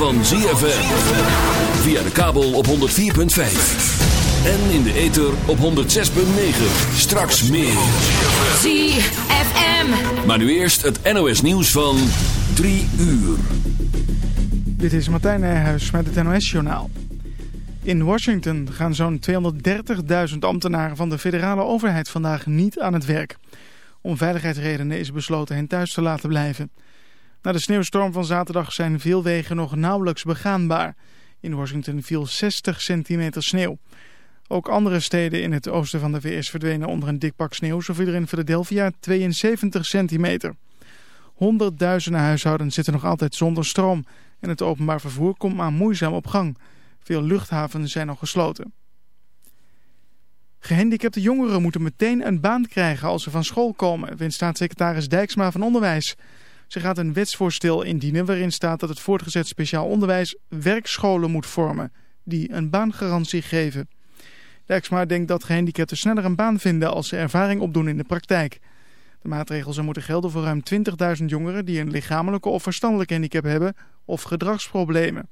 van ZFM. Via de kabel op 104.5. En in de ether op 106.9. Straks meer. ZFM. Maar nu eerst het NOS nieuws van 3 uur. Dit is Martijn Nijhuis met het NOS-journaal. In Washington gaan zo'n 230.000 ambtenaren van de federale overheid vandaag niet aan het werk. Om veiligheidsredenen is besloten hen thuis te laten blijven. Na de sneeuwstorm van zaterdag zijn veel wegen nog nauwelijks begaanbaar. In Washington viel 60 centimeter sneeuw. Ook andere steden in het oosten van de VS verdwenen onder een dik pak sneeuw. Zo viel er in Philadelphia 72 centimeter. Honderdduizenden huishoudens zitten nog altijd zonder stroom. En het openbaar vervoer komt maar moeizaam op gang. Veel luchthavens zijn nog gesloten. Gehandicapte jongeren moeten meteen een baan krijgen als ze van school komen, vindt staatssecretaris Dijksma van Onderwijs. Ze gaat een wetsvoorstel indienen waarin staat dat het voortgezet speciaal onderwijs werkscholen moet vormen, die een baangarantie geven. Dijksma denkt dat gehandicapten sneller een baan vinden als ze ervaring opdoen in de praktijk. De maatregels moeten gelden voor ruim 20.000 jongeren die een lichamelijke of verstandelijke handicap hebben of gedragsproblemen.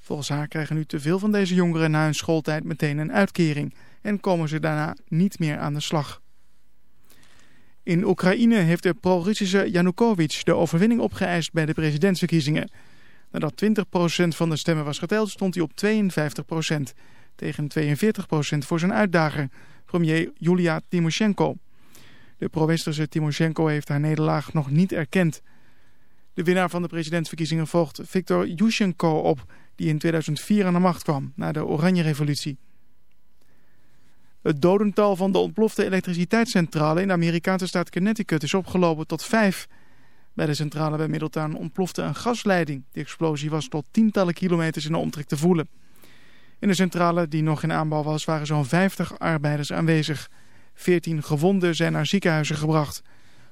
Volgens haar krijgen nu te veel van deze jongeren na hun schooltijd meteen een uitkering en komen ze daarna niet meer aan de slag. In Oekraïne heeft de pro-Russische Yanukovych de overwinning opgeëist bij de presidentsverkiezingen. Nadat 20% van de stemmen was geteld stond hij op 52% tegen 42% voor zijn uitdager, premier Julia Timoshenko. De pro-westerse Timoshenko heeft haar nederlaag nog niet erkend. De winnaar van de presidentsverkiezingen volgt Viktor Yushchenko op, die in 2004 aan de macht kwam na de Oranje Revolutie. Het dodental van de ontplofte elektriciteitscentrale in de Amerikaanse staat Connecticut is opgelopen tot vijf. Bij de centrale bij Middletown ontplofte een gasleiding. De explosie was tot tientallen kilometers in de omtrek te voelen. In de centrale, die nog in aanbouw was, waren zo'n 50 arbeiders aanwezig. 14 gewonden zijn naar ziekenhuizen gebracht.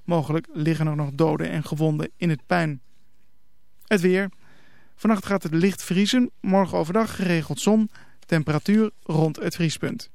Mogelijk liggen er nog doden en gewonden in het puin. Het weer. Vannacht gaat het licht vriezen. Morgen overdag geregeld zon. Temperatuur rond het vriespunt.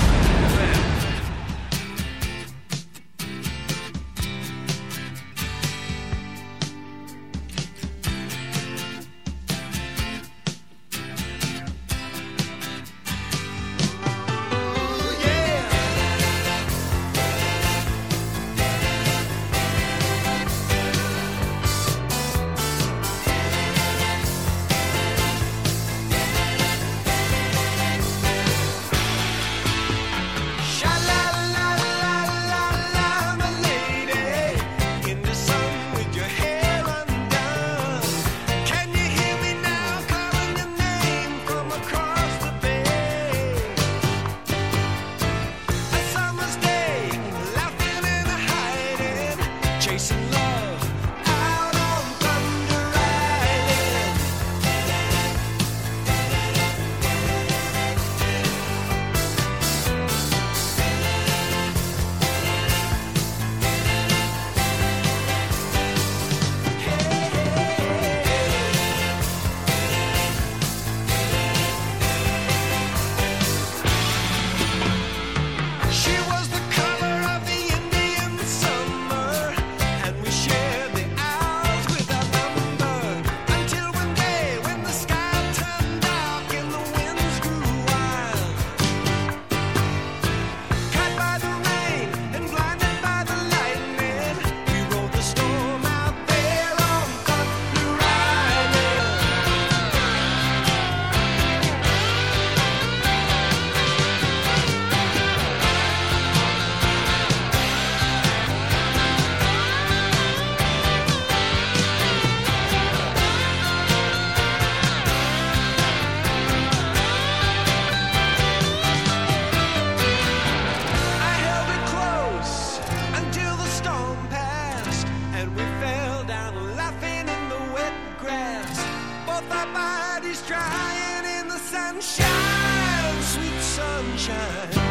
Sunshine, sweet sunshine.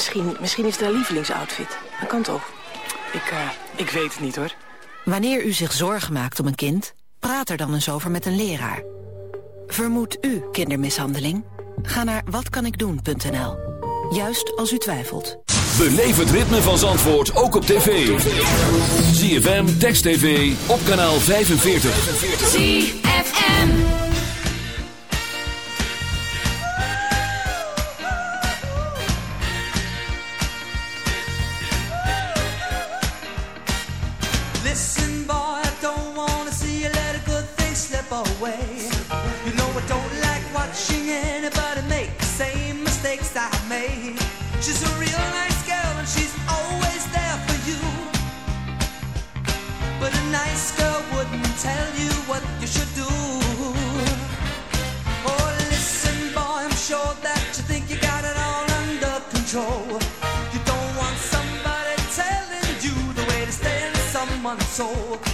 Misschien, misschien is het haar lievelingsoutfit. Dat kan toch? Ik, eh, ik weet het niet, hoor. Wanneer u zich zorgen maakt om een kind, praat er dan eens over met een leraar. Vermoedt u kindermishandeling? Ga naar watkanikdoen.nl. Juist als u twijfelt. Beleef het ritme van Zandvoort ook op tv. ZFM, Text TV, op kanaal 45. soul.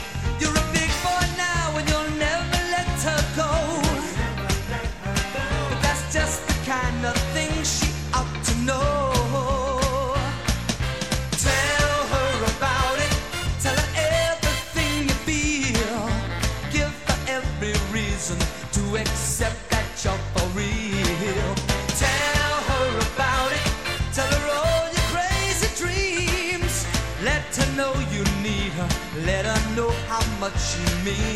me.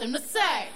something to say.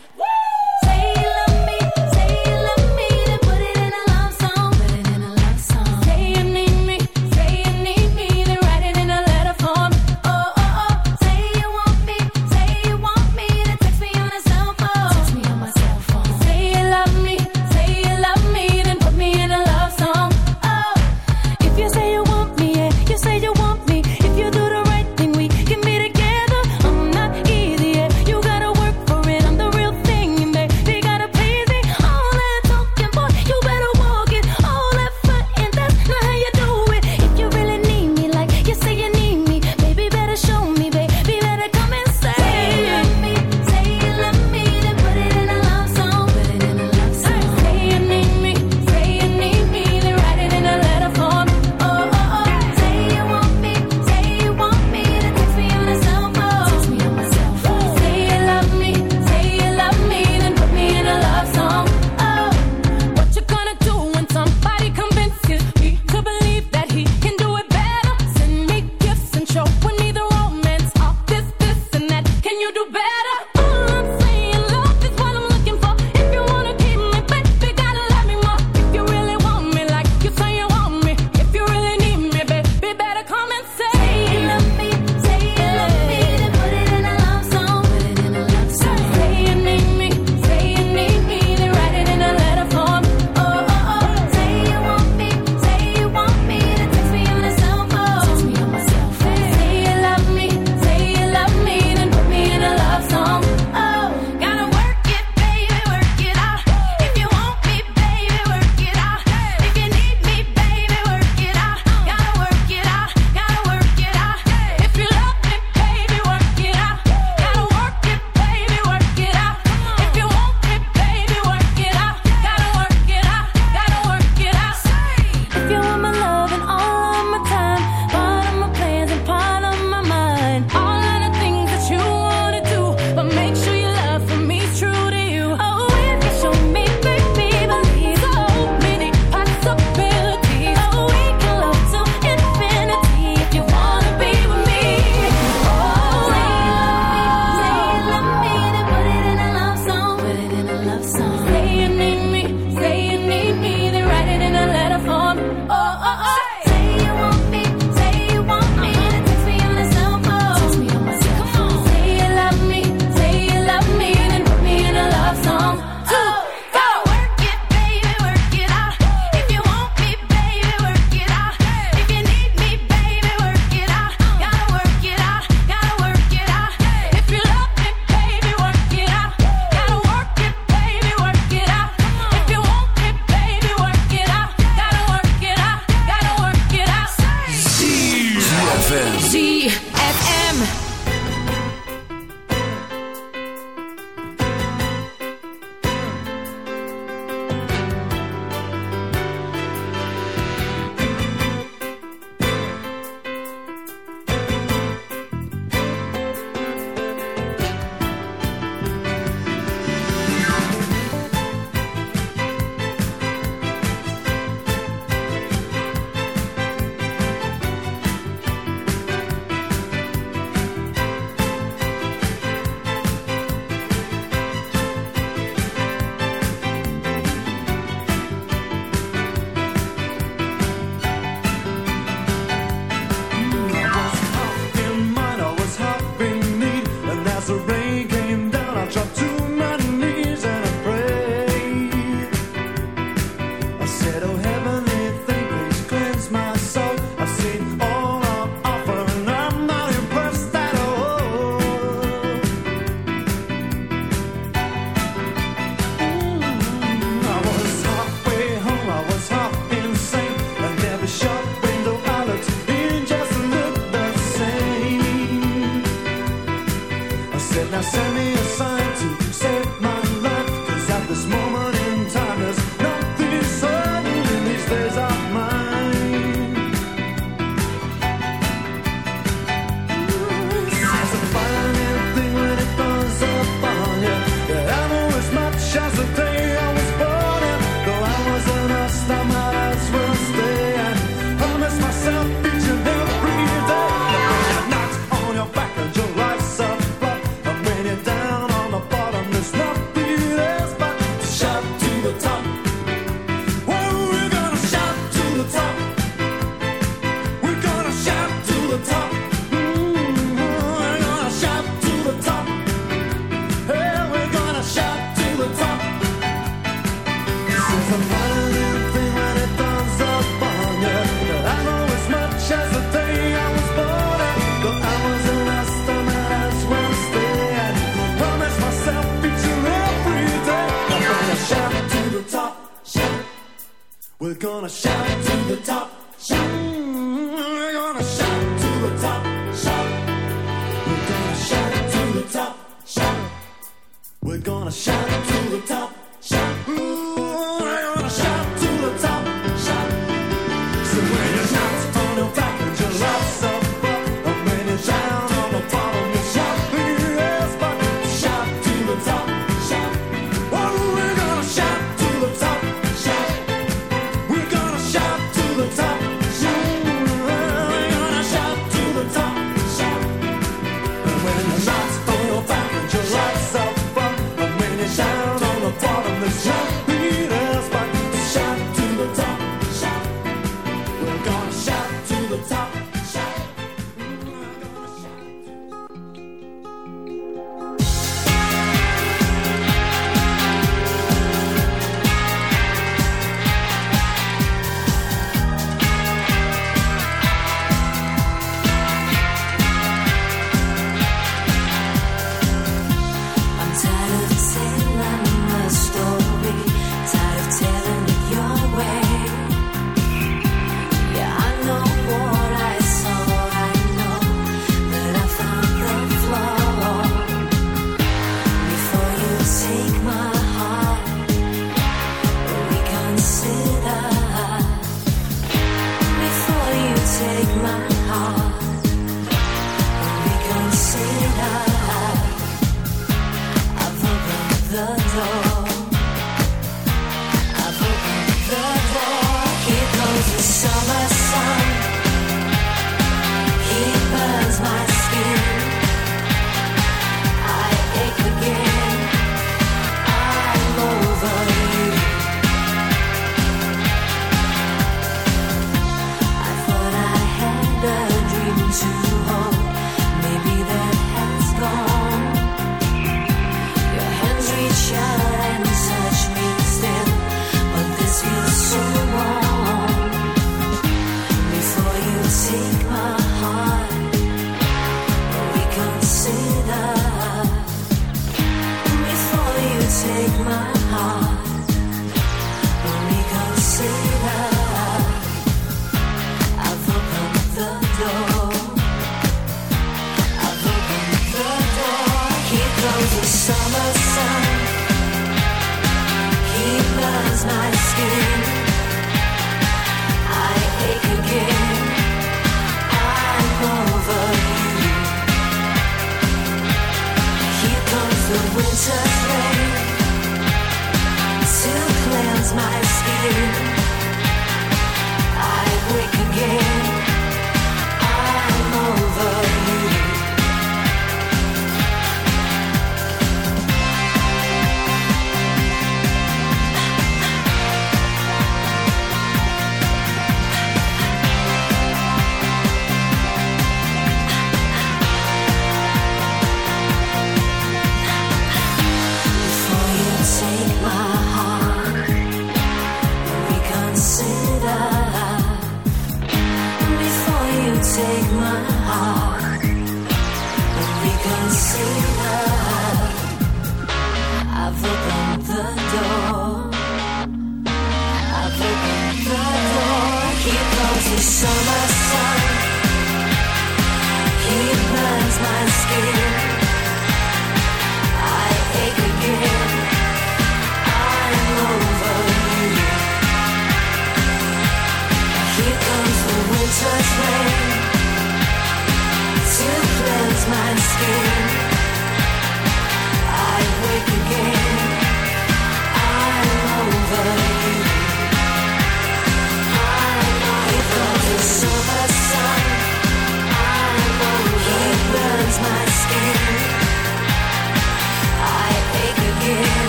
skin.